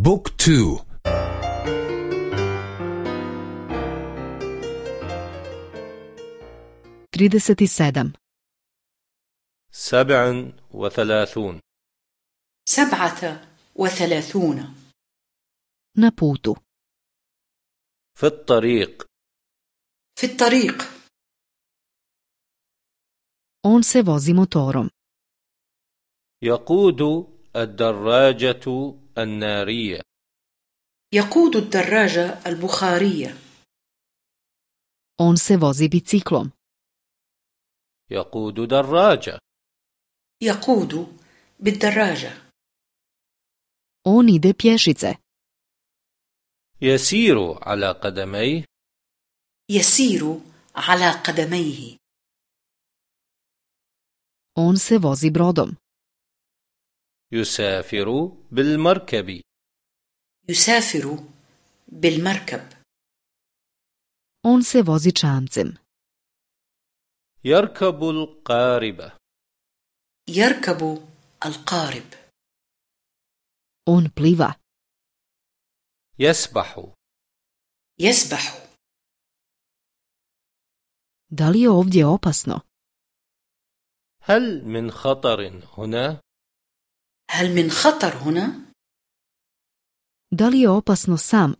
بوك تو. trideset sedam سبع وثلاثون. سبعة وثلاثون. putu في الطريق. في الطريق. on se vozi motorom يقود الدراجة النارية. يقود الدراجة البخارية on se vozi biciklom. يقود دراجة يقود بالدراجة on ide pješice. يسير على قدميه. يسير على قدميه. On se vozi brodom. يسافر بالمركب. يسافر بالمركب. On se vozi čamcem. يركب القاربة يركب القارب. On pliva. يسبح. يسبح. Da li je ovdje opasno? هل من خطر هنا؟ هل من خطر هنا؟ da li je opasno sam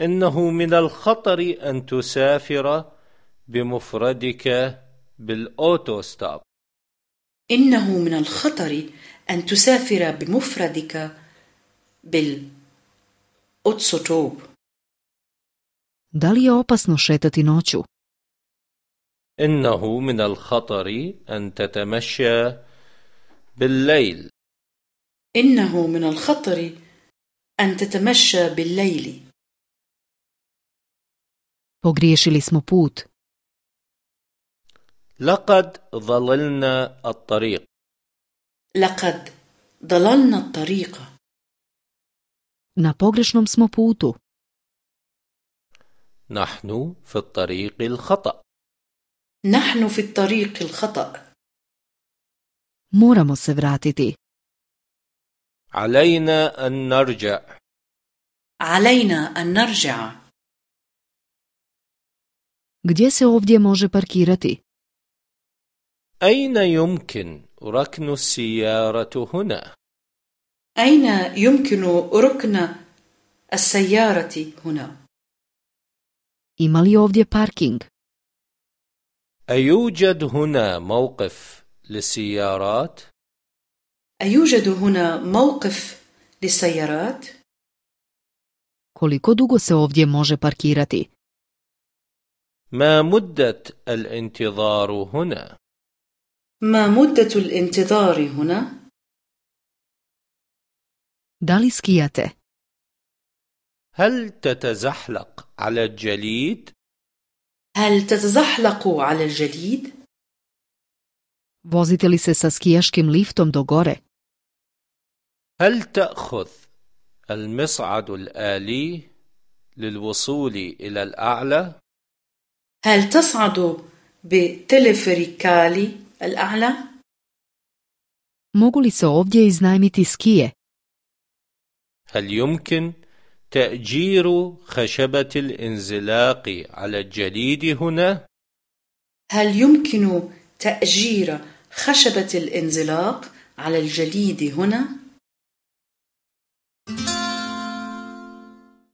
إنه من الخطر أن تسافر بمفردك بالأوتوستوب. إنه من الخطر أن تسافر بمفردك بالأوتسوتوب da li je opasno šetati noću? إنه من الخطر أن تتمشى بالليل. إنه من الخطر أن تتمشى بالليل. Pogriješili smo put. لقد ضللنا الطريق. لقد ضللنا الطريق. Na pogrešnom smo putu. نحن في الطريق الخطأ. نحن في الطريق الخطأ. Moramo se vratiti. علينا أن نرجع. علينا أن نرجع. Gdje se ovdje može parkirati? أين يمكن ركن السيارة هنا؟ أين يمكن ركن السيارة هنا؟ ima li ovdje parking? أيوجد هنا موقف؟ للسيارات؟ أيوجد هنا موقف للسيارات؟ koliko dugo se ovdje može parkirati ما مدة الانتظار هنا؟ ما مدة الانتظار هنا؟ da li skijate هل تتزحلق على الجليد؟ هل تتزحلق على الجليد؟ Vozite li se sa skijaškim liftom do gore هل تأخذ المصعد الآلي للوصول إلى الأعلى؟ هل تصعد بتلفريكالي الأعلى؟ mogu li se ovdje iznajmiti skije هل يمكن تأجير خشبة الانزلاق على الجليد هنا؟ هل يمكن تأجير خشبة الانزلاق على الجليد هنا؟